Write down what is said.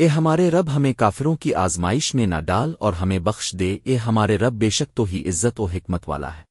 اے ہمارے رب، ہمیں کافروں کی آزمائش میں نہ ڈال اور ہمیں بخش دے۔ اے ہمارے رب، بے شک تو ہی عزت و حکمت والا ہے۔